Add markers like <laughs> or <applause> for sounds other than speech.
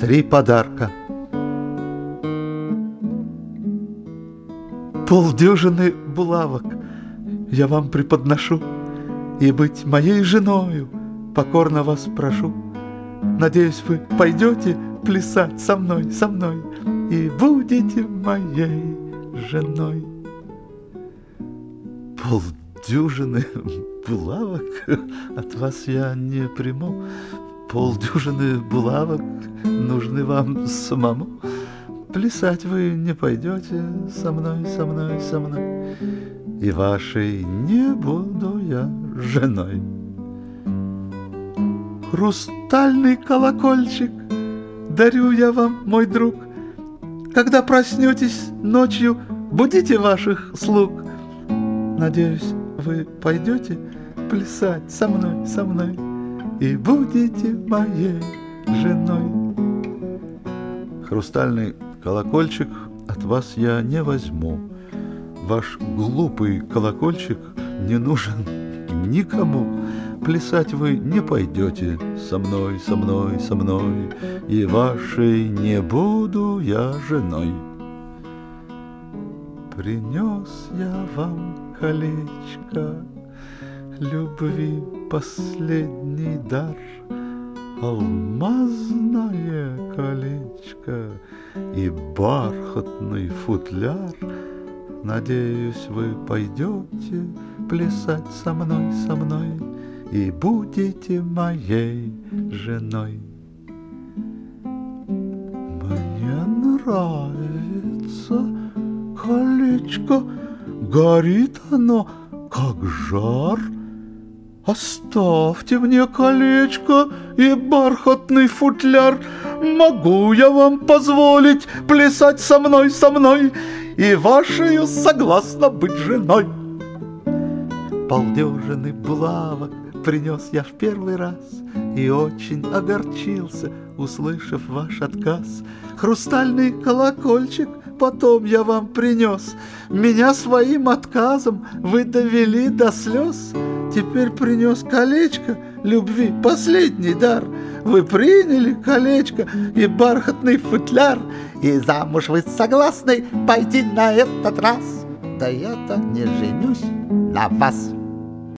три подарка. Полдюжины булавок я вам преподношу, И быть моей женою покорно вас прошу. Надеюсь, вы пойдете плясать со мной, со мной, И будете моей женой. Полдюжины булавок <laughs> от вас я не приму, Полдюжины булавок нужны вам самому. Плясать вы не пойдете со мной, со мной, со мной, И вашей не буду я женой. Хрустальный колокольчик дарю я вам, мой друг. Когда проснетесь ночью, будите ваших слуг. Надеюсь, вы пойдете плясать со мной, со мной, И будете моей женой. Хрустальный колокольчик от вас я не возьму. Ваш глупый колокольчик не нужен никому. Плясать вы не пойдете со мной, со мной, со мной, И вашей не буду я женой. Принес я вам колечко, Любви последний дар, Алмазное колечко и бархатный футляр. Надеюсь, вы пойдете плясать со мной, со мной И будете моей женой. Мне нравится колечко, горит оно, как жар. Оставьте мне колечко и бархатный футляр, Могу я вам позволить плясать со мной, со мной, И вашею согласно быть женой. Полдюжины булавок принес я в первый раз И очень огорчился, услышав ваш отказ. Хрустальный колокольчик потом я вам принес. Меня своим отказом вы довели до слез. Теперь принес колечко любви, последний дар. Вы приняли колечко и бархатный футляр, И замуж вы согласны пойти на этот раз. Да я-то не женюсь на вас.